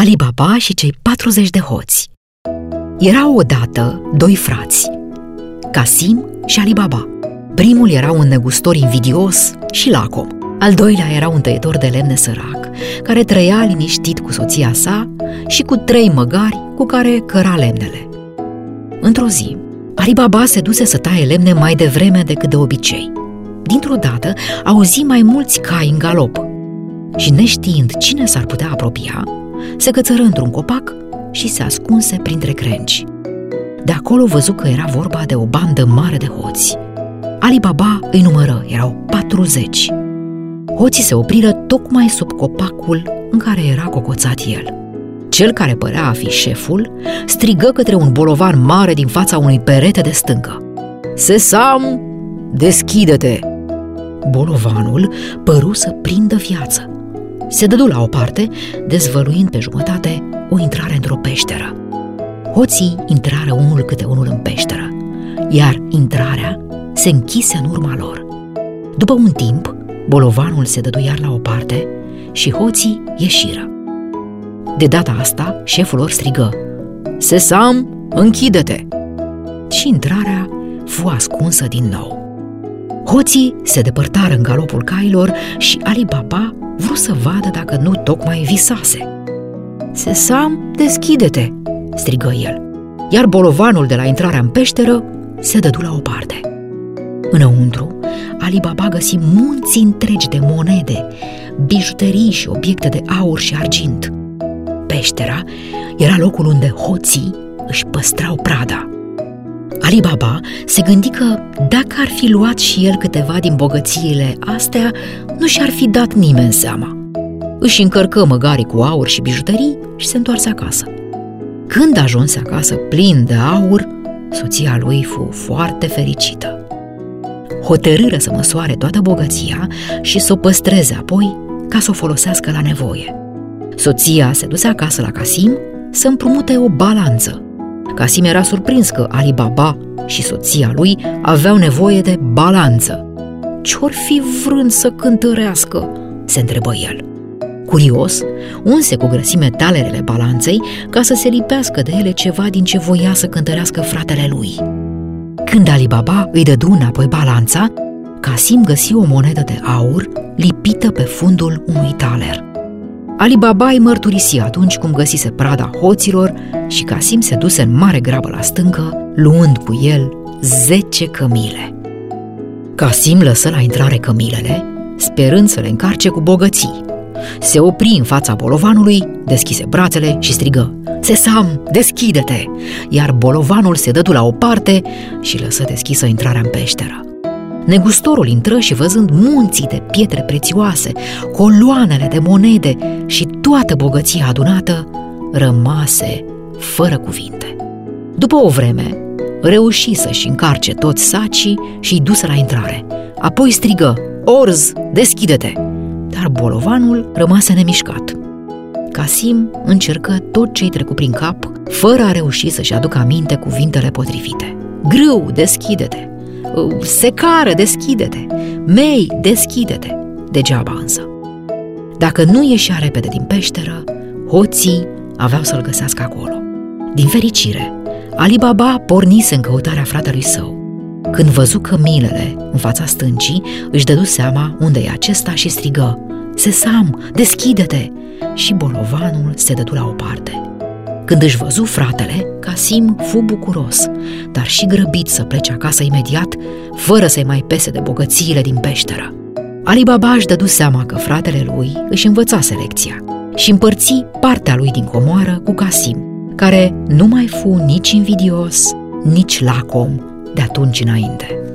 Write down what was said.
Ali Baba și cei 40 de hoți. Erau odată doi frați, Casim și Ali Baba. Primul era un negustor invidios și lacom. Al doilea era un tăietor de lemne sărac, care trăia liniștit cu soția sa și cu trei măgari cu care căra lemnele. Într-o zi, Ali Baba se duse să taie lemne mai devreme decât de obicei. Dintr-o dată, auzi mai mulți cai în galop și neștiind cine s-ar putea apropia, se cățără într-un copac și se ascunse printre crengi. De acolo văzu că era vorba de o bandă mare de hoți. Ali Baba îi numără, erau 40. Hoții se opriră tocmai sub copacul în care era cocoțat el. Cel care părea a fi șeful strigă către un bolovan mare din fața unui perete de stâncă. Sesam, deschide-te! Bolovanul păru să prindă viață. Se dădu la o parte, dezvăluind pe jumătate o intrare într-o peșteră. Hoții intrară unul câte unul în peșteră, iar intrarea se închise în urma lor. După un timp, bolovanul se dădu iar la o parte și hoții ieșiră. De data asta, șeful lor strigă, Sesam, închide-te! Și intrarea fu ascunsă din nou. Hoții se depărtară în galopul cailor și Ali Baba vrut să vadă dacă nu tocmai visase. Sesam, deschide-te!" strigă el, iar bolovanul de la intrarea în peșteră se dădu la o parte. Înăuntru, Ali Baba găsi munți întregi de monede, bijuterii și obiecte de aur și argint. Peștera era locul unde hoții își păstrau prada. Ali Baba se gândi că dacă ar fi luat și el câteva din bogățiile astea, nu și-ar fi dat nimeni seama. Își încărcă măgarii cu aur și bijuterii și se întoarse acasă. Când ajunse acasă plin de aur, soția lui fu foarte fericită. Hotărâră să măsoare toată bogăția și să o păstreze apoi ca să o folosească la nevoie. Soția se duse acasă la Casim să împrumute o balanță. Casim era surprins că Ali Baba și soția lui aveau nevoie de balanță. Ce-or fi vrând să cântărească? se întrebă el. Curios, unse cu grăsime talerele balanței ca să se lipească de ele ceva din ce voia să cântărească fratele lui. Când Ali Baba îi dădu înapoi balanța, Casim găsi o monedă de aur lipită pe fundul unui taler. Ali Baba îi mărturisi atunci cum găsise prada hoților și Casim se duse în mare grabă la stâncă, luând cu el zece cămile. Casim lăsă la intrare cămilele, sperând să le încarce cu bogății. Se opri în fața bolovanului, deschise brațele și strigă Sesam, deschide-te! Iar bolovanul se dădu la o parte și lăsă deschisă intrarea în peșteră. Negustorul intră și văzând munții de pietre prețioase, coloanele de monede și toată bogăția adunată, rămase fără cuvinte. După o vreme, reuși să-și încarce toți sacii și îi duse la intrare. Apoi strigă, Orz, deschide-te! Dar bolovanul rămase nemișcat. Casim încercă tot ce-i trecu prin cap, fără a reuși să-și aducă aminte cuvintele potrivite. Grâu, deschide-te! Secară, deschide-te! Mei, deschide-te! Degeaba însă. Dacă nu ieșea repede din peșteră, hoții aveau să-l găsească acolo. Din fericire, Ali Baba pornise în căutarea fratelui său. Când văzu cămilele în fața stâncii, își dădu seama unde e acesta și strigă Sesam, deschide-te! Și bolovanul se dădu la o parte. Când își văzu fratele, Casim fu bucuros, dar și grăbit să plece acasă imediat, fără să-i mai pese de bogățiile din peșteră. Ali Baba își dădu seama că fratele lui își învățase lecția și împărți partea lui din comoară cu Casim, care nu mai fu nici invidios, nici lacom de atunci înainte.